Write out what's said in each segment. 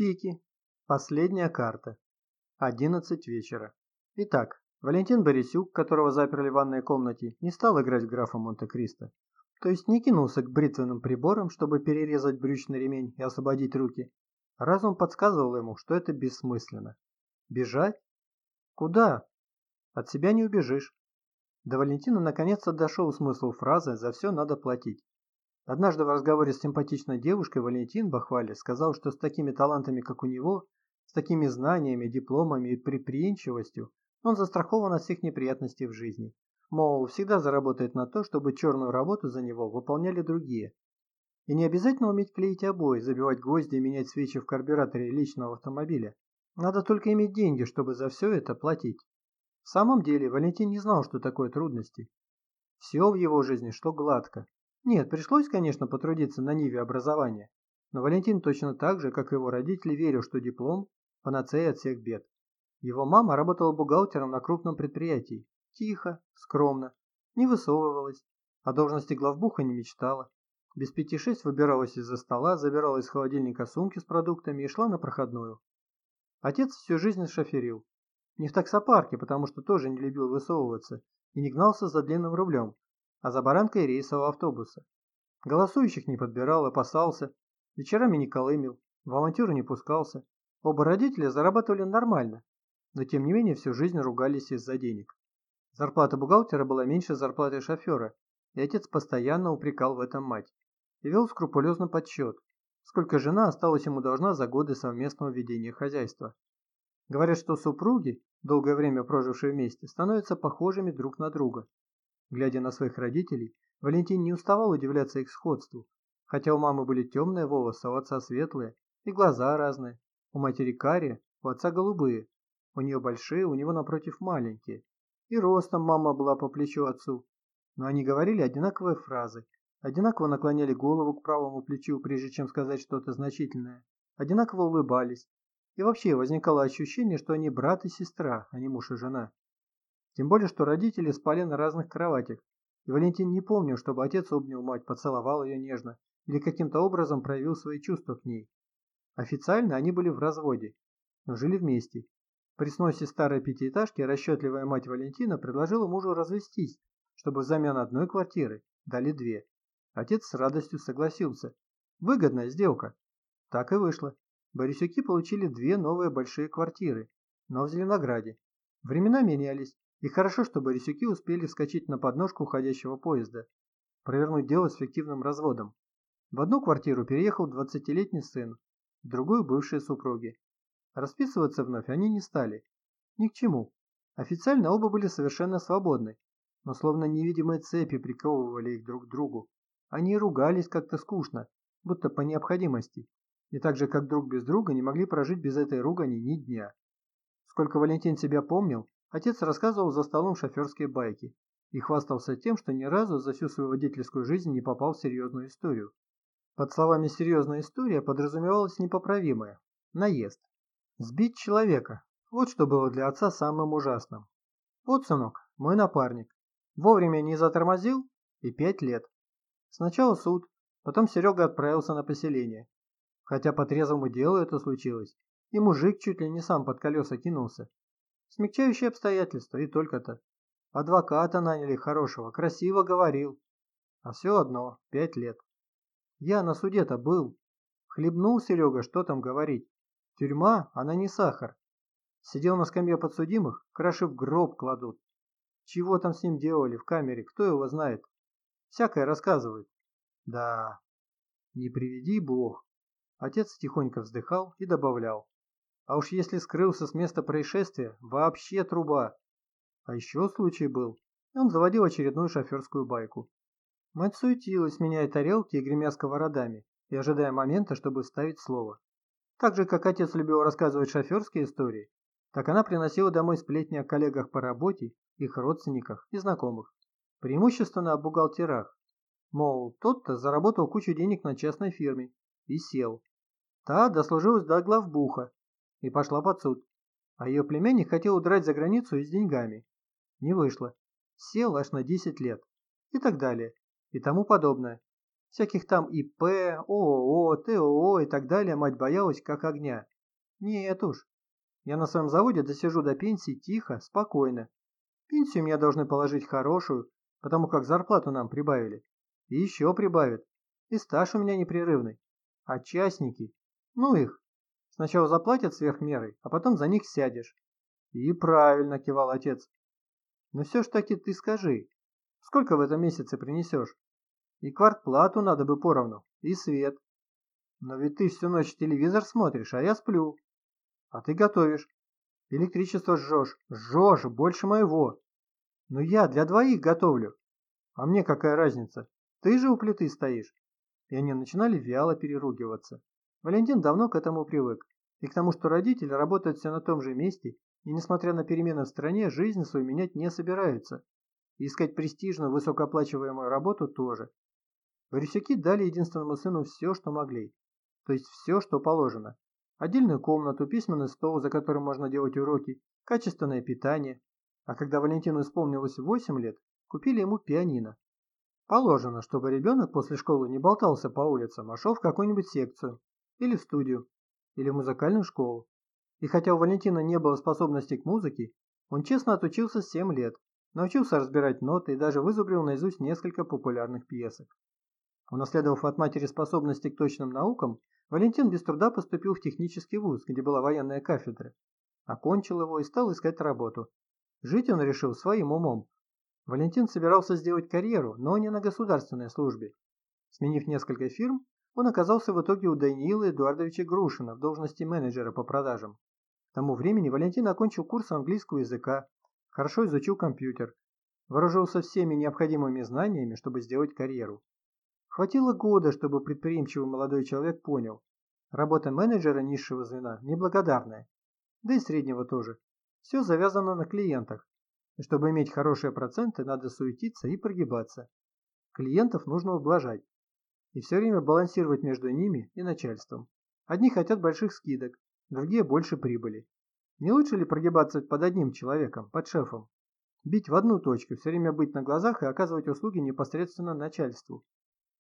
Пики. Последняя карта. 11 вечера. Итак, Валентин Борисюк, которого заперли в ванной комнате, не стал играть в графа Монте-Кристо. То есть не кинулся к бритвенным приборам, чтобы перерезать брючный ремень и освободить руки. Разум подсказывал ему, что это бессмысленно. Бежать? Куда? От себя не убежишь. До Валентина наконец-то дошел смысл фразы «за все надо платить». Однажды в разговоре с симпатичной девушкой Валентин Бахвали сказал, что с такими талантами, как у него, с такими знаниями, дипломами и предприимчивостью, он застрахован от всех неприятностей в жизни. Мол, всегда заработает на то, чтобы черную работу за него выполняли другие. И не обязательно уметь клеить обои, забивать гвозди и менять свечи в карбюраторе личного автомобиля. Надо только иметь деньги, чтобы за все это платить. В самом деле, Валентин не знал, что такое трудности. Все в его жизни шло гладко. Нет, пришлось, конечно, потрудиться на ниве образования. Но Валентин точно так же, как и его родители, верил, что диплом – панацея от всех бед. Его мама работала бухгалтером на крупном предприятии. Тихо, скромно, не высовывалась, о должности главбуха не мечтала. Без пяти шесть выбиралась из-за стола, забирала из холодильника сумки с продуктами и шла на проходную. Отец всю жизнь шоферил. Не в таксопарке, потому что тоже не любил высовываться и не гнался за длинным рублем, а за баранкой рейсового автобуса. Голосующих не подбирал, опасался, вечерами не колымил, в авантюру не пускался. Оба родителя зарабатывали нормально, но тем не менее всю жизнь ругались из-за денег. Зарплата бухгалтера была меньше зарплаты шофера, и отец постоянно упрекал в этом мать. И вел скрупулезный подсчет, сколько жена осталась ему должна за годы совместного ведения хозяйства. Говорят, что супруги, долгое время прожившие вместе, становятся похожими друг на друга. Глядя на своих родителей, Валентин не уставал удивляться их сходству, хотя у мамы были темные волосы, а у отца светлые, и глаза разные, у матери карие, у отца голубые, у нее большие, у него напротив маленькие, и ростом мама была по плечу отцу, но они говорили одинаковые фразы, одинаково наклоняли голову к правому плечу, прежде чем сказать что-то значительное, одинаково улыбались, и вообще возникало ощущение, что они брат и сестра, а не муж и жена. Тем более, что родители спали на разных кроватях, и Валентин не помнил, чтобы отец обнял мать, поцеловал ее нежно или каким-то образом проявил свои чувства к ней. Официально они были в разводе, но жили вместе. При сносе старой пятиэтажки расчетливая мать Валентина предложила мужу развестись, чтобы взамен одной квартиры дали две. Отец с радостью согласился. Выгодная сделка. Так и вышло. Борисюки получили две новые большие квартиры, но в Зеленограде. Времена менялись, и хорошо, что Борисюки успели вскочить на подножку уходящего поезда, провернуть дело с фиктивным разводом. В одну квартиру переехал 20-летний сын, в другую бывшие супруги. Расписываться вновь они не стали. Ни к чему. Официально оба были совершенно свободны, но словно невидимые цепи приковывали их друг к другу. Они ругались как-то скучно, будто по необходимости, и так же, как друг без друга, не могли прожить без этой ругани ни дня. Сколько Валентин себя помнил, отец рассказывал за столом шоферские байки и хвастался тем, что ни разу за всю свою водительскую жизнь не попал в серьезную историю. Под словами «серьезная история» подразумевалось непоправимое – наезд. Сбить человека – вот что было для отца самым ужасным. Вот, сынок, мой напарник. Вовремя не затормозил и пять лет. Сначала суд, потом Серега отправился на поселение. Хотя по трезвому делу это случилось, и мужик чуть ли не сам под колеса кинулся. Смягчающие обстоятельства, и только-то. Адвоката наняли хорошего, красиво говорил. А все одно, пять лет. Я на суде-то был. Хлебнул Серега, что там говорить. Тюрьма, она не сахар. Сидел на скамье подсудимых, краши в гроб кладут. Чего там с ним делали в камере, кто его знает. Всякое рассказывают. Да, не приведи бог. Отец тихонько вздыхал и добавлял. А уж если скрылся с места происшествия, вообще труба. А еще случай был. Он заводил очередную шоферскую байку. Мать суетилась, меняя тарелки и гремя сковородами, и ожидая момента, чтобы вставить слово. Так же, как отец любил рассказывать шоферские истории, так она приносила домой сплетни о коллегах по работе, их родственниках и знакомых. Преимущественно о бухгалтерах. Мол, тот-то заработал кучу денег на частной фирме и сел. Та дослужилась до главбуха и пошла под суд. А ее племянник хотел удрать за границу и с деньгами. Не вышло. Сел аж на 10 лет. И так далее. И тому подобное. Всяких там ИП, ООО, ТОО и так далее мать боялась как огня. Нет уж. Я на своем заводе досижу до пенсии тихо, спокойно. Пенсию мне должны положить хорошую, потому как зарплату нам прибавили. И еще прибавят. И стаж у меня непрерывный. А частники? Ну их. Сначала заплатят сверх меры, а потом за них сядешь. И правильно, кивал отец. Но все ж таки ты скажи, сколько в этом месяце принесешь? И квартплату надо бы поровну, и свет. Но ведь ты всю ночь телевизор смотришь, а я сплю. А ты готовишь. Электричество жжешь, жжешь, больше моего. Но я для двоих готовлю. А мне какая разница? Ты же у плиты стоишь. И они начинали вяло переругиваться. Валентин давно к этому привык. И к тому, что родители работают все на том же месте, и несмотря на перемены в стране, жизнь свою менять не собираются. И искать престижную, высокооплачиваемую работу тоже. Борисюки дали единственному сыну все, что могли. То есть все, что положено. Отдельную комнату, письменный стол, за которым можно делать уроки, качественное питание. А когда Валентину исполнилось 8 лет, купили ему пианино. Положено, чтобы ребенок после школы не болтался по улицам, а шел в какую-нибудь секцию, или в студию, или в музыкальную школу. И хотя у Валентина не было способности к музыке, он честно отучился 7 лет, научился разбирать ноты и даже вызубрил наизусть несколько популярных пьесок. Унаследовав от матери способности к точным наукам, Валентин без труда поступил в технический вуз, где была военная кафедра. Окончил его и стал искать работу. Жить он решил своим умом. Валентин собирался сделать карьеру, но не на государственной службе. Сменив несколько фирм, он оказался в итоге у Даниила Эдуардовича Грушина в должности менеджера по продажам. К тому времени Валентин окончил курс английского языка, хорошо изучил компьютер, вооружился всеми необходимыми знаниями, чтобы сделать карьеру. Хватило года, чтобы предприимчивый молодой человек понял, работа менеджера низшего звена неблагодарная, да и среднего тоже. Все завязано на клиентах, чтобы иметь хорошие проценты, надо суетиться и прогибаться. Клиентов нужно ублажать, и все время балансировать между ними и начальством. Одни хотят больших скидок, другие больше прибыли. Не лучше ли прогибаться под одним человеком, под шефом? Бить в одну точку, все время быть на глазах и оказывать услуги непосредственно начальству,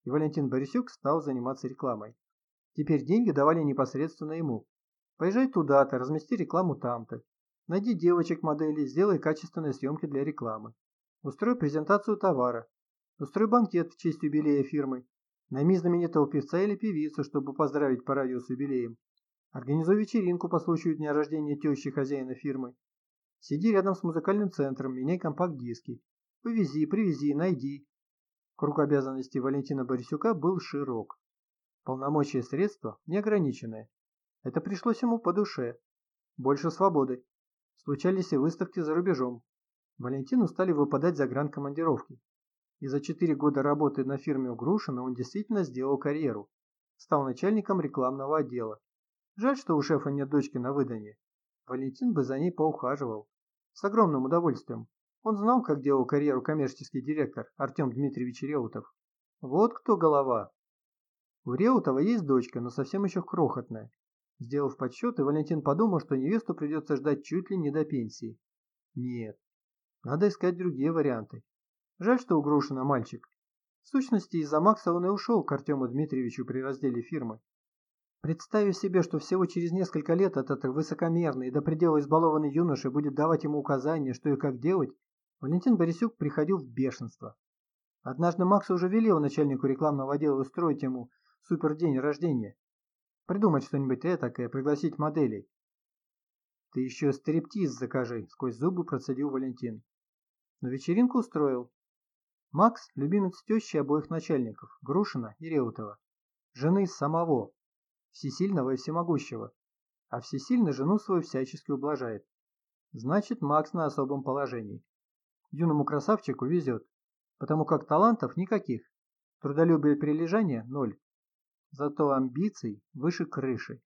и Валентин Борисюк стал заниматься рекламой. Теперь деньги давали непосредственно ему. Поезжай туда-то, размести рекламу там-то. Найди девочек-моделей, сделай качественные съемки для рекламы. Устрой презентацию товара. Устрой банкет в честь юбилея фирмы. Найми знаменитого певца или певицу, чтобы поздравить по радио с юбилеем. Организуй вечеринку по случаю дня рождения тещи хозяина фирмы. Сиди рядом с музыкальным центром, меняй компакт-диски. Повези, привези, найди. Круг обязанностей Валентина Борисюка был широк. Полномочия средства неограниченные. Это пришлось ему по душе. Больше свободы. Случались и выставки за рубежом. Валентину стали выпадать загранкомандировки. И за четыре года работы на фирме у Грушина он действительно сделал карьеру. Стал начальником рекламного отдела. Жаль, что у шефа нет дочки на выданье. Валентин бы за ней поухаживал. С огромным удовольствием. Он знал, как делал карьеру коммерческий директор Артем Дмитриевич Реутов. Вот кто голова. У Реутова есть дочка, но совсем еще крохотная. Сделав подсчеты, Валентин подумал, что невесту придется ждать чуть ли не до пенсии. Нет, надо искать другие варианты. Жаль, что у Грушина мальчик. В сущности, из-за Макса он и ушел к Артему Дмитриевичу при разделе фирмы. Представив себе, что всего через несколько лет этот высокомерный до предела избалованный юноша будет давать ему указания, что и как делать, Валентин Борисюк приходил в бешенство. Однажды Макс уже велел начальнику рекламного отдела устроить ему супердень рождения. Придумать что-нибудь этакое, пригласить моделей. «Ты еще стриптиз закажи», — сквозь зубы процедил Валентин. Но вечеринку устроил. Макс – любимец тещи обоих начальников, Грушина и Реутова. Жены самого, всесильного и всемогущего. А всесильный жену свою всячески ублажает. Значит, Макс на особом положении. Юному красавчику везет, потому как талантов никаких, трудолюбие и прилежание – ноль. Зато амбиций выше крыши.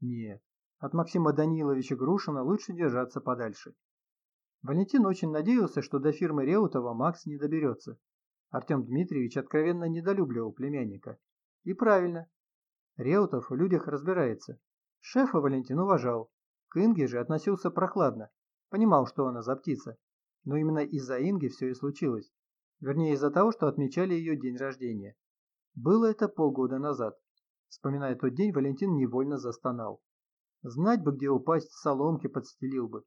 Нет, от Максима Даниловича Грушина лучше держаться подальше. Валентин очень надеялся, что до фирмы Реутова Макс не доберется. Артем Дмитриевич откровенно недолюбливал племянника. И правильно. Реутов в людях разбирается. Шефа Валентин уважал. К Инге же относился прохладно. Понимал, что она за птица. Но именно из-за Инги все и случилось. Вернее, из-за того, что отмечали ее день рождения. Было это полгода назад. Вспоминая тот день, Валентин невольно застонал. Знать бы, где упасть, соломки подстелил бы.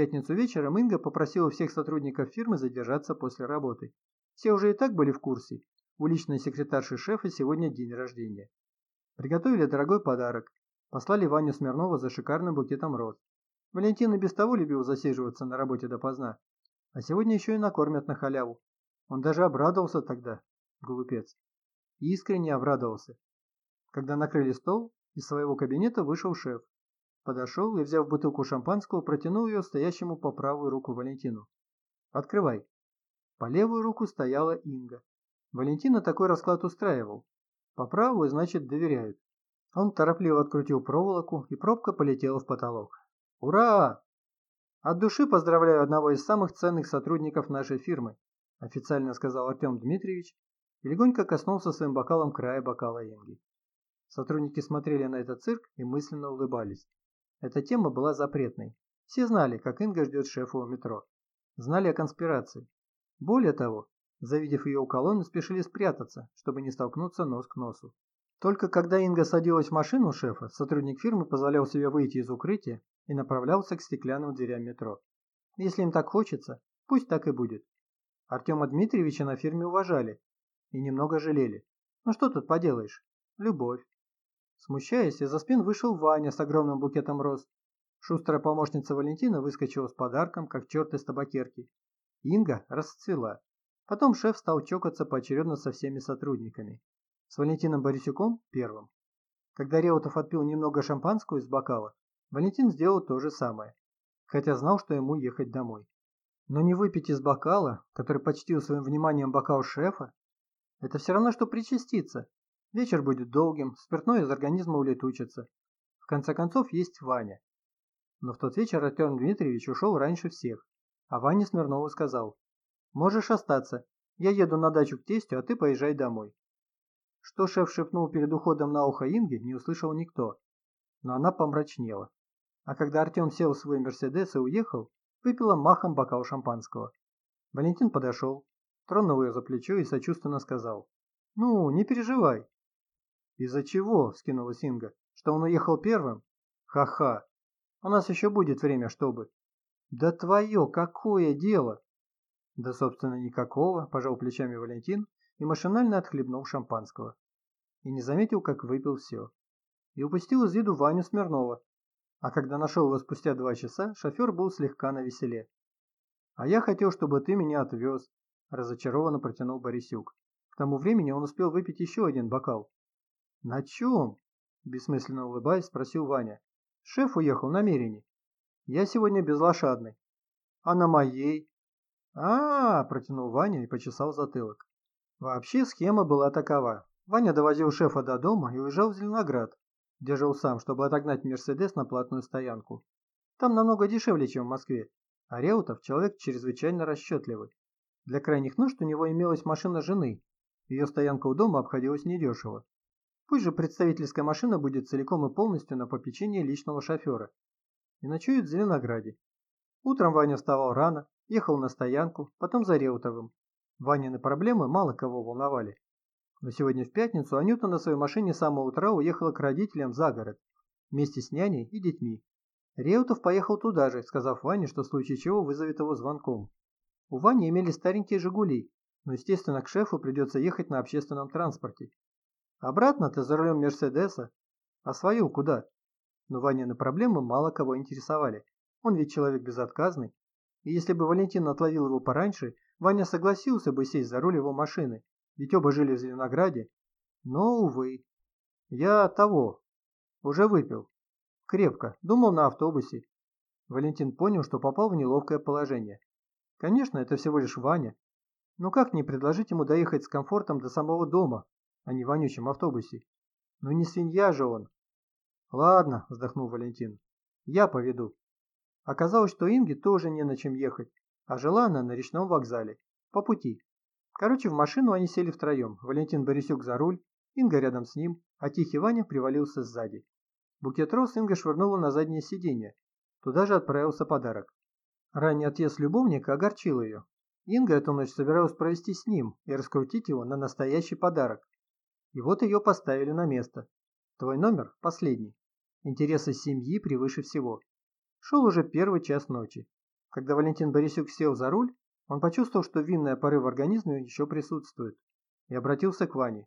Пятницу вечером Инга попросила всех сотрудников фирмы задержаться после работы. Все уже и так были в курсе. У личной секретарши шефа сегодня день рождения. Приготовили дорогой подарок. Послали Ваню Смирнова за шикарным букетом роз. Валентин и без того любил засиживаться на работе допоздна. А сегодня еще и накормят на халяву. Он даже обрадовался тогда, глупец. Искренне обрадовался. Когда накрыли стол, из своего кабинета вышел шеф. Подошел и, взяв бутылку шампанского, протянул ее стоящему по правую руку Валентину. «Открывай». По левую руку стояла Инга. Валентина такой расклад устраивал. По правую, значит, доверяют. Он торопливо открутил проволоку, и пробка полетела в потолок. «Ура! От души поздравляю одного из самых ценных сотрудников нашей фирмы», официально сказал Артем Дмитриевич и легонько коснулся своим бокалом края бокала Инги. Сотрудники смотрели на этот цирк и мысленно улыбались. Эта тема была запретной. Все знали, как Инга ждет шефа у метро. Знали о конспирации. Более того, завидев ее у колонны, спешили спрятаться, чтобы не столкнуться нос к носу. Только когда Инга садилась в машину шефа, сотрудник фирмы позволял себе выйти из укрытия и направлялся к стеклянным дверям метро. Если им так хочется, пусть так и будет. Артема Дмитриевича на фирме уважали и немного жалели. Ну что тут поделаешь? Любовь. Смущаясь, из-за спин вышел Ваня с огромным букетом роз. Шустрая помощница Валентина выскочила с подарком, как черт из табакерки. Инга расцвела. Потом шеф стал чокаться поочередно со всеми сотрудниками. С Валентином Борисюком первым. Когда Реутов отпил немного шампанского из бокала, Валентин сделал то же самое, хотя знал, что ему ехать домой. Но не выпить из бокала, который почтил своим вниманием бокал шефа, это все равно, что причаститься. Вечер будет долгим, спиртное из организма улетучится. В конце концов, есть Ваня. Но в тот вечер Артем Дмитриевич ушел раньше всех, а Ваня Смирнову сказал, «Можешь остаться, я еду на дачу к тестю, а ты поезжай домой». Что шеф шепнул перед уходом на ухо Инги, не услышал никто, но она помрачнела а когда Артем сел в свой Мерседес и уехал, выпила махом бокал шампанского. Валентин подошел, тронул ее за плечо и сочувственно сказал. «Ну, не переживай». «Из-за чего?» – вскинулась Инга. «Что он уехал первым?» «Ха-ха! У нас еще будет время, чтобы...» «Да твое, какое дело!» «Да, собственно, никакого», – пожал плечами Валентин и машинально отхлебнул шампанского. И не заметил, как выпил все. И упустил из виду Ваню Смирнова, а когда нашел его спустя два часа, шофер был слегка навеселе. «А я хотел, чтобы ты меня отвез», – разочарованно протянул Борисюк. К тому времени он успел выпить еще один бокал. «На чем?» – бессмысленно улыбаясь, спросил Ваня. «Шеф уехал на Мерине. Я сегодня безлошадный». «А на моей?» а, -а, -а протянул Ваня и почесал затылок. Вообще схема была такова. Ваня довозил шефа до дома и уезжал в Зеленоград, где жил сам, чтобы отогнать Мерседес на платную стоянку. Там намного дешевле, чем в Москве, а Реутов человек чрезвычайно расчетливый. Для крайних нужд у него имелась машина жены, ее стоянка у дома обходилась недешево. Пусть же представительская машина будет целиком и полностью на попечении личного шофера. И ночует в Зеленограде. Утром Ваня вставал рано, ехал на стоянку, потом за Реутовым. Ванины проблемы мало кого волновали. Но сегодня в пятницу Анюта на своей машине с самого утра уехала к родителям за город, вместе с няней и детьми. Реутов поехал туда же, сказав Ване, что в случае чего вызовет его звонком. У Вани имели старенькие «Жигули», но, естественно, к шефу придется ехать на общественном транспорте. Обратно ты за рулем Мерседеса. А свою куда? Но Ванины проблемы мало кого интересовали. Он ведь человек безотказный. И если бы Валентин отловил его пораньше, Ваня согласился бы сесть за руль его машины ведь оба жили в Зеленограде. Но, увы, я того, уже выпил. Крепко, думал на автобусе. Валентин понял, что попал в неловкое положение. Конечно, это всего лишь Ваня. Но как не предложить ему доехать с комфортом до самого дома, а не вонючем автобусе? Ну не свинья же он. Ладно, вздохнул Валентин. Я поведу. Оказалось, что Инге тоже не на чем ехать, а жила она на речном вокзале, по пути. Короче, в машину они сели втроем. Валентин Борисюк за руль, Инга рядом с ним, а Тихий Ваня привалился сзади. Букет роз Инга швырнула на заднее сиденье. Туда же отправился подарок. Ранний отъезд любовника огорчил ее. Инга эту ночь собиралась провести с ним и раскрутить его на настоящий подарок. И вот ее поставили на место. Твой номер последний. Интересы семьи превыше всего. Шел уже первый час ночи. Когда Валентин Борисюк сел за руль, он почувствовал, что винная порыв в организме еще присутствует, и обратился к Ване.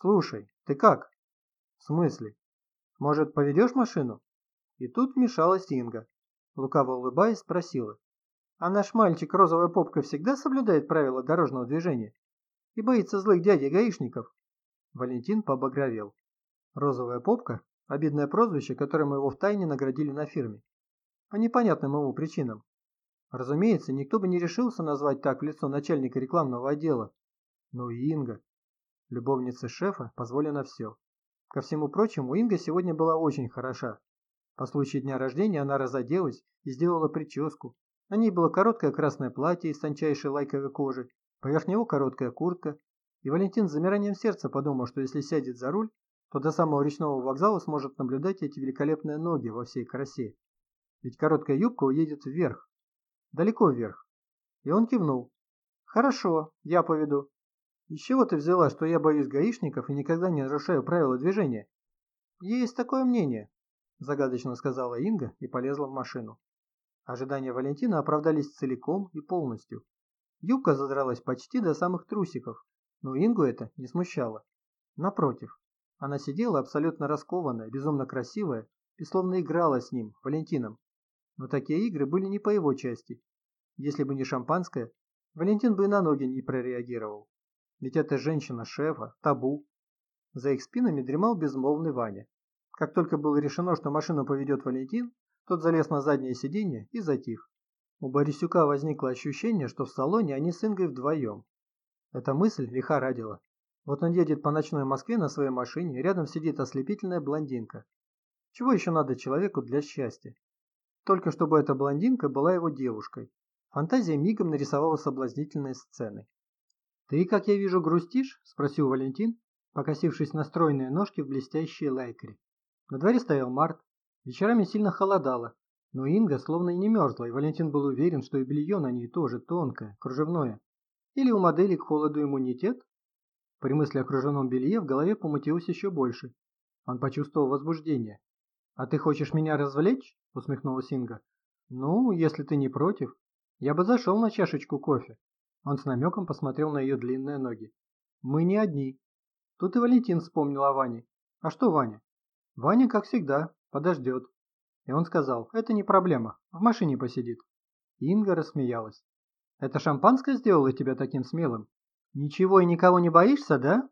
«Слушай, ты как?» «В смысле? Может, поведешь машину?» И тут вмешалась Инга. Лукаво улыбаясь, спросила. «А наш мальчик розовая попка всегда соблюдает правила дорожного движения? И боится злых дядей-гаишников?» Валентин побагровел. Розовая попка – обидное прозвище, которым его втайне наградили на фирме. По непонятным ему причинам. Разумеется, никто бы не решился назвать так лицо начальника рекламного отдела. Но и Инга. Любовнице шефа позволено все. Ко всему прочему, Инга сегодня была очень хороша. По случаю дня рождения она разоделась и сделала прическу. На ней было короткое красное платье из тончайшей лайковой кожи, поверх него короткая куртка, и Валентин с замиранием сердца подумал, что если сядет за руль, то до самого речного вокзала сможет наблюдать эти великолепные ноги во всей красе. Ведь короткая юбка уедет вверх, далеко вверх. И он кивнул. «Хорошо, я поведу». «Из чего ты взяла, что я боюсь гаишников и никогда не нарушаю правила движения?» «Есть такое мнение», – загадочно сказала Инга и полезла в машину. Ожидания Валентина оправдались целиком и полностью. Юбка задралась почти до самых трусиков, но Ингу это не смущало. Напротив, она сидела абсолютно раскованная, безумно красивая и словно играла с ним, Валентином. Но такие игры были не по его части. Если бы не шампанское, Валентин бы и на ноги не прореагировал. Ведь это женщина шефа, табу. За их спинами дремал безмолвный Ваня. Как только было решено, что машину поведет Валентин, тот залез на заднее сиденье и затих. У Борисюка возникло ощущение, что в салоне они с Ингой вдвоем. Эта мысль лихорадила. Вот он едет по ночной Москве на своей машине, рядом сидит ослепительная блондинка. Чего еще надо человеку для счастья? Только чтобы эта блондинка была его девушкой. Фантазия мигом нарисовала соблазнительные сцены. «Ты, как я вижу, грустишь?» – спросил Валентин, покосившись на стройные ножки в блестящие лайкре. На дворе стоял март, вечерами сильно холодало, но Инга словно и не мерзла, и Валентин был уверен, что и белье на ней тоже тонкое, кружевное. Или у модели к холоду иммунитет? При мысли о кружевном белье в голове помутилось еще больше. Он почувствовал возбуждение. «А ты хочешь меня развлечь?» – усмехнулась Инга. «Ну, если ты не против. Я бы зашел на чашечку кофе». Он с намеком посмотрел на ее длинные ноги. «Мы не одни». Тут и Валентин вспомнил о Ване. «А что Ваня?» «Ваня, как всегда, подождет». И он сказал, «Это не проблема, в машине посидит». Инга рассмеялась. Это шампанское сделало тебя таким смелым? Ничего и никого не боишься, да?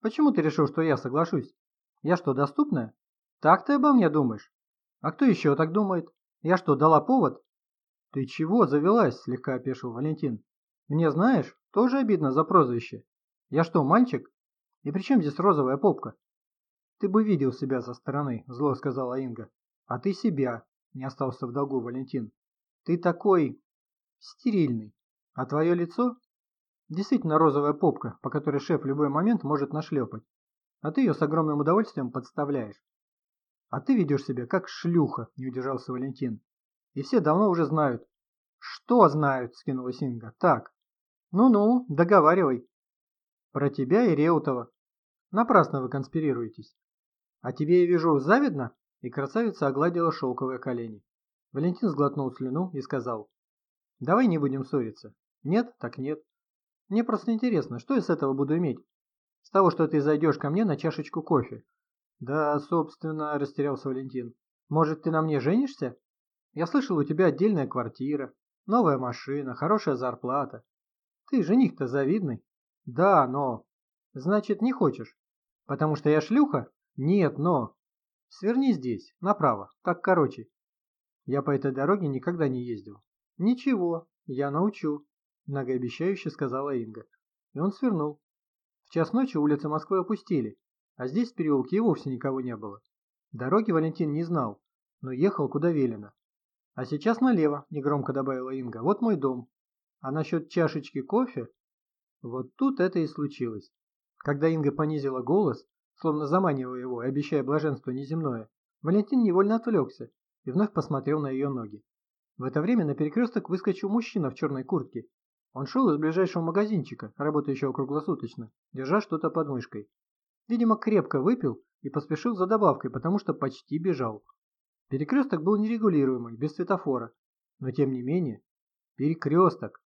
Почему ты решил, что я соглашусь? Я что, доступная? Так ты обо мне думаешь? А кто еще так думает? Я что, дала повод? Ты чего завелась, слегка опешил Валентин. Мне, знаешь, тоже обидно за прозвище. Я что, мальчик? И при чем здесь розовая попка? Ты бы видел себя со стороны, зло сказала Инга. А ты себя, не остался в долгу Валентин. Ты такой, стерильный. А твое лицо? Действительно розовая попка, по которой шеф в любой момент может нашлепать. А ты ее с огромным удовольствием подставляешь. А ты ведешь себя как шлюха, не удержался Валентин. И все давно уже знают. Что знают, скинула Синга. Так. Ну-ну, договаривай. Про тебя и Реутова. Напрасно вы конспирируетесь. А тебе, я вижу, завидно? И красавица огладила шелковые колени. Валентин сглотнул слюну и сказал. Давай не будем ссориться. Нет, так нет. Мне просто интересно, что я с этого буду иметь? С того, что ты зайдешь ко мне на чашечку кофе. Да, собственно, растерялся Валентин. Может, ты на мне женишься? Я слышал, у тебя отдельная квартира, новая машина, хорошая зарплата. Ты жених-то завидный. Да, но... Значит, не хочешь? Потому что я шлюха? Нет, но... Сверни здесь, направо, так короче. Я по этой дороге никогда не ездил. «Ничего, я научу», – многообещающе сказала Инга. И он свернул. В час ночи улицы Москвы опустили, а здесь в переулке и вовсе никого не было. Дороги Валентин не знал, но ехал куда велено. «А сейчас налево», – негромко добавила Инга. «Вот мой дом. А насчет чашечки кофе...» Вот тут это и случилось. Когда Инга понизила голос, словно заманивая его и обещая блаженство неземное, Валентин невольно отвлекся и вновь посмотрел на ее ноги. В это время на перекресток выскочил мужчина в черной куртке. Он шел из ближайшего магазинчика, работающего круглосуточно, держа что-то под мышкой. Видимо, крепко выпил и поспешил за добавкой, потому что почти бежал. Перекресток был нерегулируемый, без светофора, но тем не менее, перекресток.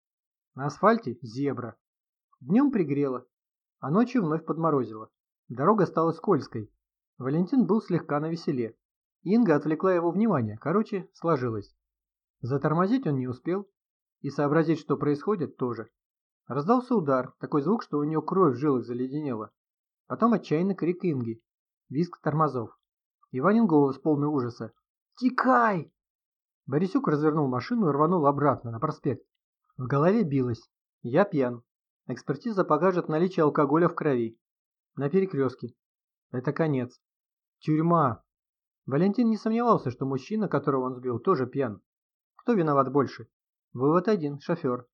На асфальте зебра. Днем пригрело, а ночью вновь подморозило. Дорога стала скользкой. Валентин был слегка навеселе. Инга отвлекла его внимание, короче, сложилось. Затормозить он не успел, и сообразить, что происходит, тоже. Раздался удар, такой звук, что у нее кровь в жилах заледенела. Потом отчаянный крик Инги, визг тормозов. Иванин голос полный ужаса. «Текай!» Борисюк развернул машину и рванул обратно, на проспект. В голове билось. «Я пьян. Экспертиза покажет наличие алкоголя в крови. На перекрестке. Это конец. Тюрьма. Валентин не сомневался, что мужчина, которого он сбил, тоже пьян. Кто виноват больше? Вывод один – шофер.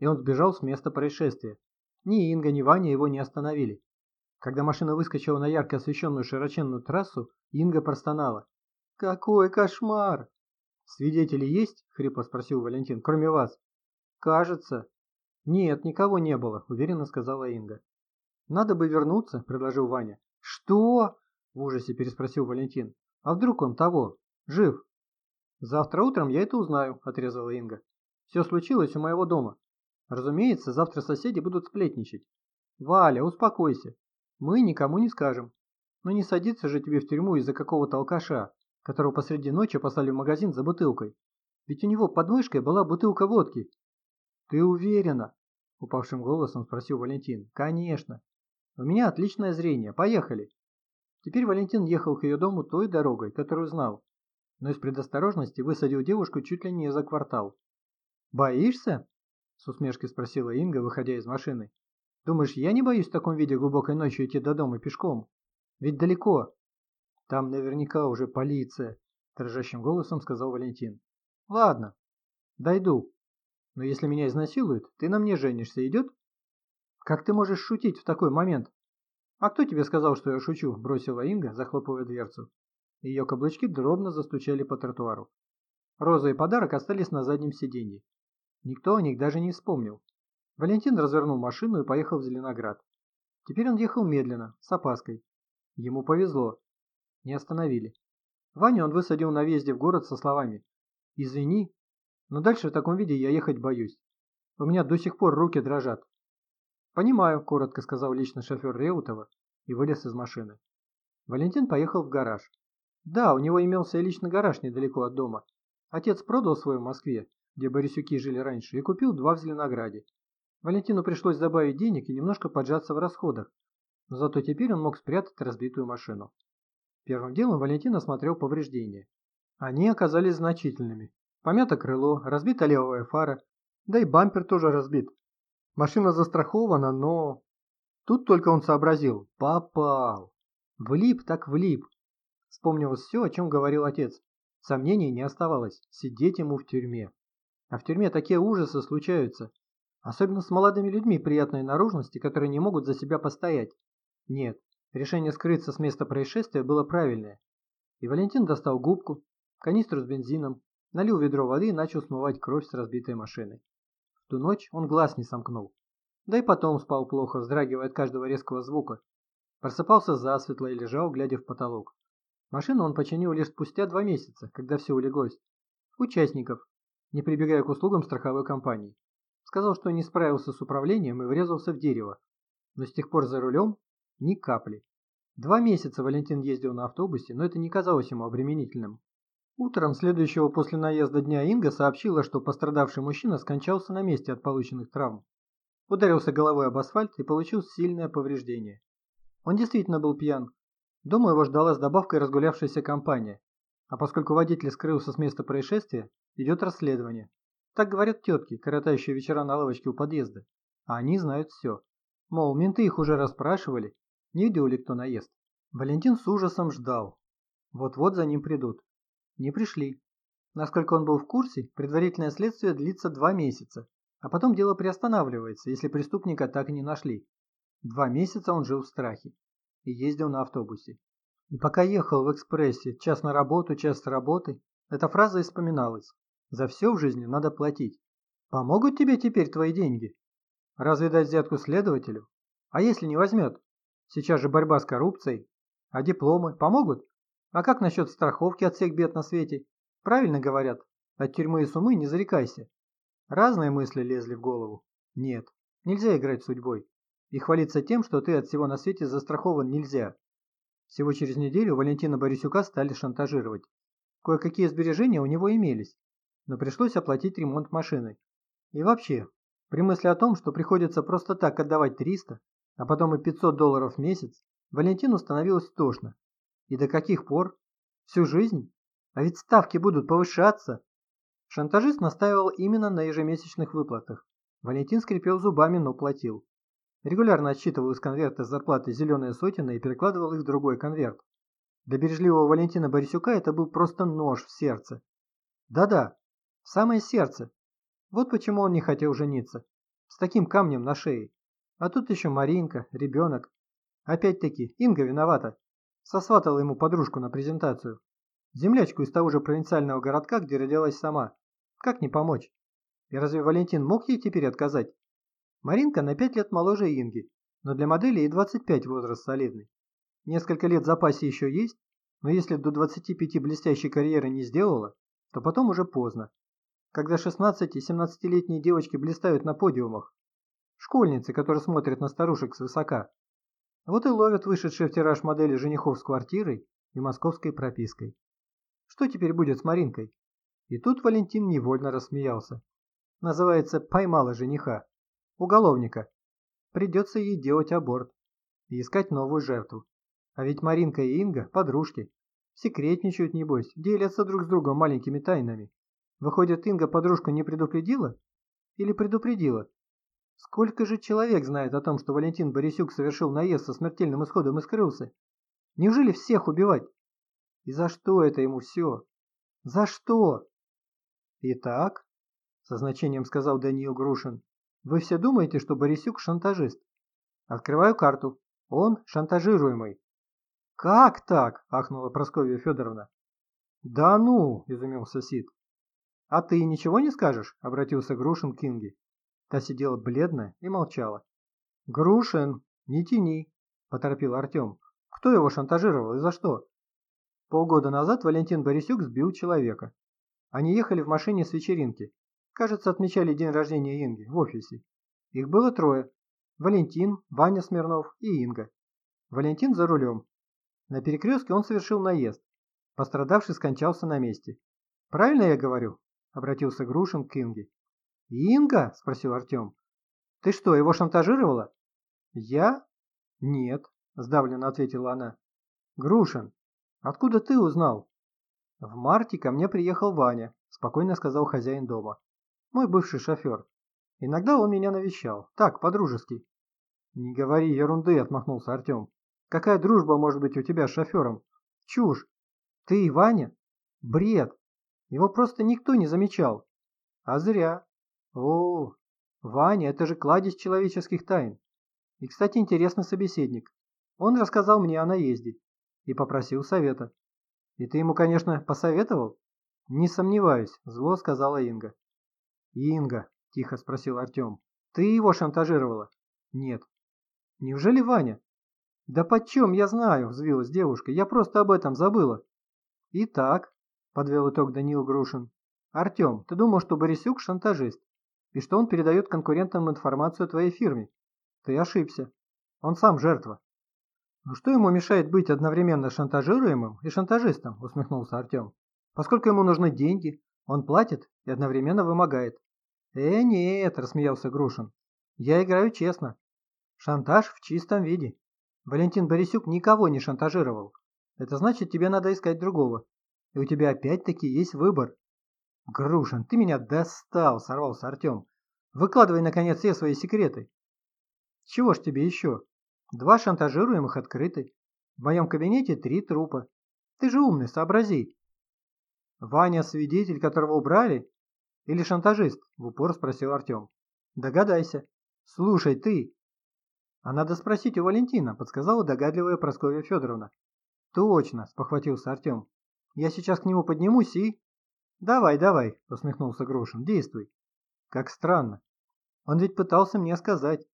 И он сбежал с места происшествия. Ни Инга, ни Ваня его не остановили. Когда машина выскочила на ярко освещенную широченную трассу, Инга простонала. «Какой кошмар!» «Свидетели есть?» – хрипло спросил Валентин. «Кроме вас?» «Кажется». «Нет, никого не было», – уверенно сказала Инга. «Надо бы вернуться», – предложил Ваня. «Что?» – в ужасе переспросил Валентин. «А вдруг он того? Жив?» «Завтра утром я это узнаю», – отрезала Инга. «Все случилось у моего дома. Разумеется, завтра соседи будут сплетничать. Валя, успокойся. Мы никому не скажем. Но не садиться же тебе в тюрьму из-за какого-то алкаша, которого посреди ночи послали в магазин за бутылкой. Ведь у него под мышкой была бутылка водки». «Ты уверена?» – упавшим голосом спросил Валентин. «Конечно. У меня отличное зрение. Поехали!» Теперь Валентин ехал к ее дому той дорогой, которую знал, но из предосторожности высадил девушку чуть ли не за квартал. «Боишься?» – с усмешкой спросила Инга, выходя из машины. «Думаешь, я не боюсь в таком виде глубокой ночью идти до дома пешком? Ведь далеко». «Там наверняка уже полиция», – дрожащим голосом сказал Валентин. «Ладно, дойду. Но если меня изнасилуют, ты на мне женишься, идет?» «Как ты можешь шутить в такой момент?» «А кто тебе сказал, что я шучу?» – бросила Инга, захлопывая дверцу. Ее каблучки дробно застучали по тротуару. Роза и подарок остались на заднем сиденье. Никто о них даже не вспомнил. Валентин развернул машину и поехал в Зеленоград. Теперь он ехал медленно, с опаской. Ему повезло. Не остановили. Ваню он высадил на въезде в город со словами «Извини, но дальше в таком виде я ехать боюсь. У меня до сих пор руки дрожат. «Понимаю», – коротко сказал лично шофер Реутова и вылез из машины. Валентин поехал в гараж. Да, у него имелся и личный гараж недалеко от дома. Отец продал свой в Москве, где Борисюки жили раньше, и купил два в Зеленограде. Валентину пришлось добавить денег и немножко поджаться в расходах, но зато теперь он мог спрятать разбитую машину. Первым делом Валентин осмотрел повреждения. Они оказались значительными. Помято крыло, разбита левая фара, да и бампер тоже разбит. Машина застрахована, но... Тут только он сообразил. Попал. Влип так влип. Вспомнилось все, о чем говорил отец. Сомнений не оставалось. Сидеть ему в тюрьме. А в тюрьме такие ужасы случаются. Особенно с молодыми людьми приятной наружности, которые не могут за себя постоять. Нет, решение скрыться с места происшествия было правильное. И Валентин достал губку, канистру с бензином, налил ведро воды и начал смывать кровь с разбитой машины ту ночь он глаз не сомкнул. Да и потом спал плохо, вздрагивая от каждого резкого звука. Просыпался засветло и лежал, глядя в потолок. Машину он починил лишь спустя два месяца, когда все улеглось. Участников, не прибегая к услугам страховой компании. Сказал, что не справился с управлением и врезался в дерево. Но с тех пор за рулем ни капли. Два месяца Валентин ездил на автобусе, но это не казалось ему обременительным. Утром следующего после наезда дня Инга сообщила, что пострадавший мужчина скончался на месте от полученных травм. Ударился головой об асфальт и получил сильное повреждение. Он действительно был пьян. Дома его ждала с добавкой разгулявшаяся компания. А поскольку водитель скрылся с места происшествия, идет расследование. Так говорят тетки, коротающие вечера на лавочке у подъезда. А они знают все. Мол, менты их уже расспрашивали, не видел ли кто наезд. Валентин с ужасом ждал. Вот-вот за ним придут. Не пришли. Насколько он был в курсе, предварительное следствие длится два месяца, а потом дело приостанавливается, если преступника так и не нашли. Два месяца он жил в страхе и ездил на автобусе. И пока ехал в экспрессе, час на работу, час с работы, эта фраза вспоминалась. За все в жизни надо платить. Помогут тебе теперь твои деньги? Разве дать взятку следователю? А если не возьмет? Сейчас же борьба с коррупцией. А дипломы помогут? А как насчет страховки от всех бед на свете? Правильно говорят, от тюрьмы и сумы не зарекайся. Разные мысли лезли в голову. Нет, нельзя играть судьбой. И хвалиться тем, что ты от всего на свете застрахован, нельзя. Всего через неделю Валентина Борисюка стали шантажировать. Кое-какие сбережения у него имелись, но пришлось оплатить ремонт машины. И вообще, при мысли о том, что приходится просто так отдавать 300, а потом и 500 долларов в месяц, Валентину становилось тошно. И до каких пор? Всю жизнь? А ведь ставки будут повышаться. Шантажист настаивал именно на ежемесячных выплатах. Валентин скрипел зубами, но платил. Регулярно отсчитывал из конверта зарплаты зеленые сотины и перекладывал их в другой конверт. Для бережливого Валентина Борисюка это был просто нож в сердце. Да-да, в самое сердце. Вот почему он не хотел жениться. С таким камнем на шее. А тут еще Маринка, ребенок. Опять-таки, Инга виновата. Сосватала ему подружку на презентацию. Землячку из того же провинциального городка, где родилась сама. Как не помочь? И разве Валентин мог ей теперь отказать? Маринка на 5 лет моложе Инги, но для модели и 25 возраст солидный. Несколько лет в запасе еще есть, но если до 25 блестящей карьеры не сделала, то потом уже поздно. Когда 16 и 17-летние девочки блистают на подиумах. Школьницы, которые смотрят на старушек свысока. Вот и ловят вышедшие в тираж модели женихов с квартирой и московской пропиской. Что теперь будет с Маринкой? И тут Валентин невольно рассмеялся. Называется «поймала жениха». Уголовника. Придется ей делать аборт и искать новую жертву. А ведь Маринка и Инга – подружки. Секретничают, небось, делятся друг с другом маленькими тайнами. Выходит, Инга подружку не предупредила? Или предупредила? Сколько же человек знает о том, что Валентин Борисюк совершил наезд со смертельным исходом и скрылся? Неужели всех убивать? И за что это ему все? За что? Итак, со значением сказал Даниил Грушин, вы все думаете, что Борисюк шантажист? Открываю карту. Он шантажируемый. Как так? ахнула Прасковья Федоровна. Да ну, изумился Сид. «А ты ничего не скажешь?» – обратился Грушин к Инге. Та сидела бледная и молчала. «Грушин, не тяни!» – поторопил Артем. «Кто его шантажировал и за что?» Полгода назад Валентин Борисюк сбил человека. Они ехали в машине с вечеринки. Кажется, отмечали день рождения Инги в офисе. Их было трое. Валентин, Ваня Смирнов и Инга. Валентин за рулем. На перекрестке он совершил наезд. Пострадавший скончался на месте. Правильно я говорю? обратился Грушин к Инге. «Инга?» – спросил Артем. «Ты что, его шантажировала?» «Я? Нет», – сдавленно ответила она. «Грушин, откуда ты узнал?» «В марте ко мне приехал Ваня», – спокойно сказал хозяин дома. «Мой бывший шофер. Иногда он меня навещал. Так, по-дружески». «Не говори ерунды», – отмахнулся Артем. «Какая дружба может быть у тебя с шофером? Чушь. Ты и Ваня? Бред. Его просто никто не замечал. А зря. О, Ваня, это же кладезь человеческих тайн. И, кстати, интересный собеседник. Он рассказал мне о наезде и попросил совета. И ты ему, конечно, посоветовал? Не сомневаюсь, зло сказала Инга. Инга, тихо спросил Артем, ты его шантажировала? Нет. Неужели Ваня? Да почем я знаю, взвилась девушка, я просто об этом забыла. Итак, подвел итог Даниил Грушин. «Артем, ты думал, что Борисюк шантажист, и что он передает конкурентам информацию о твоей фирме? Ты ошибся. Он сам жертва». «Ну что ему мешает быть одновременно шантажируемым и шантажистом?» – усмехнулся Артем. «Поскольку ему нужны деньги, он платит и одновременно вымогает». «Э, нет», – рассмеялся Грушин. «Я играю честно. Шантаж в чистом виде. Валентин Борисюк никого не шантажировал. Это значит, тебе надо искать другого. И у тебя опять-таки есть выбор. Грушин, ты меня достал, сорвался Артем. Выкладывай, наконец, все свои секреты. Чего ж тебе еще? Два шантажируемых открыты. В моем кабинете три трупа. Ты же умный, сообрази. Ваня свидетель, которого убрали? Или шантажист? В упор спросил Артем. Догадайся. Слушай, ты. А надо спросить у Валентина, подсказала догадливая Прасковья Федоровна. Точно, спохватился Артем. Я сейчас к нему поднимусь и... Давай, давай, усмехнулся Грушин, действуй. Как странно. Он ведь пытался мне сказать,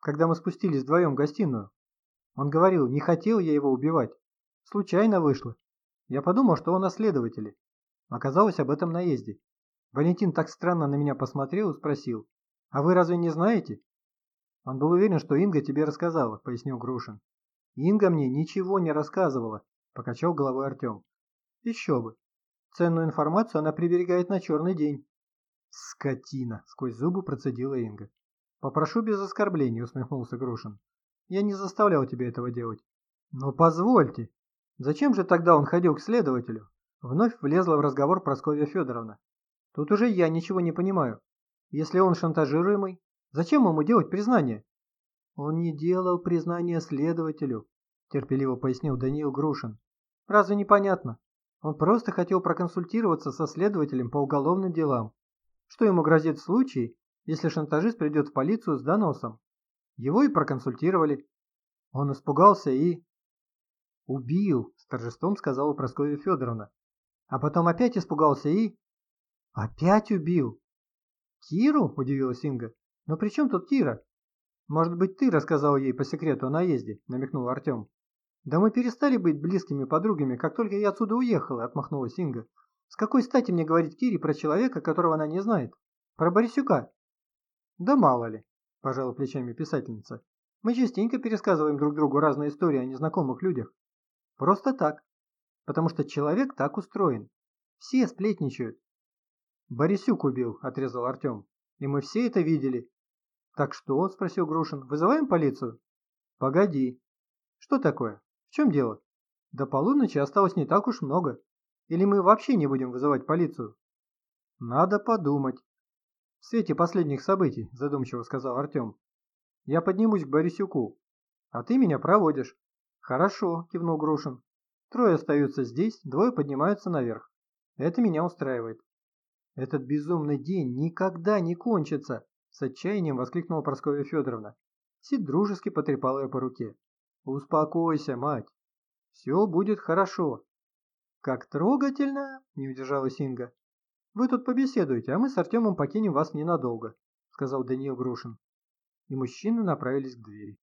когда мы спустились вдвоем в гостиную. Он говорил, не хотел я его убивать. Случайно вышло. Я подумал, что он о следователе. Оказалось об этом наезде. Валентин так странно на меня посмотрел и спросил, «А вы разве не знаете?» Он был уверен, что Инга тебе рассказала, пояснил Грушин. Инга мне ничего не рассказывала, покачал головой Артем. Еще бы. Ценную информацию она приберегает на черный день. Скотина, сквозь зубы процедила Инга. Попрошу без оскорблений, усмехнулся Грушин. Я не заставлял тебя этого делать. Но позвольте. Зачем же тогда он ходил к следователю? Вновь влезла в разговор Прасковья Федоровна. Тут уже я ничего не понимаю. Если он шантажируемый, зачем ему делать признание? Он не делал признание следователю, терпеливо пояснил Даниил Грушин. Разве не понятно? Он просто хотел проконсультироваться со следователем по уголовным делам. Что ему грозит в случае, если шантажист придет в полицию с доносом? Его и проконсультировали. Он испугался и... «Убил», — с торжеством сказала Прасковья Федоровна. А потом опять испугался и... «Опять убил?» «Киру?» – удивилась Инга. «Но при чем тут Кира?» «Может быть, ты рассказал ей по секрету о наезде?» – намекнул Артем. «Да мы перестали быть близкими подругами, как только я отсюда уехала», – отмахнулась Инга. «С какой стати мне говорить Кире про человека, которого она не знает? Про Борисюка?» «Да мало ли», – пожала плечами писательница. «Мы частенько пересказываем друг другу разные истории о незнакомых людях. Просто так. Потому что человек так устроен. Все сплетничают. «Борисюк убил», – отрезал Артем. «И мы все это видели». «Так что?» – спросил Грушин. «Вызываем полицию?» «Погоди». «Что такое? В чем дело?» «До полуночи осталось не так уж много. Или мы вообще не будем вызывать полицию?» «Надо подумать». «В свете последних событий», – задумчиво сказал Артем. «Я поднимусь к Борисюку, а ты меня проводишь». «Хорошо», – кивнул Грушин. «Трое остаются здесь, двое поднимаются наверх. Это меня устраивает». «Этот безумный день никогда не кончится!» С отчаянием воскликнула Прасковья Федоровна. Сид дружески потрепал ее по руке. «Успокойся, мать! Все будет хорошо!» «Как трогательно!» – не удержалась Инга. «Вы тут побеседуете, а мы с Артемом покинем вас ненадолго», – сказал Даниил Грушин. И мужчины направились к двери.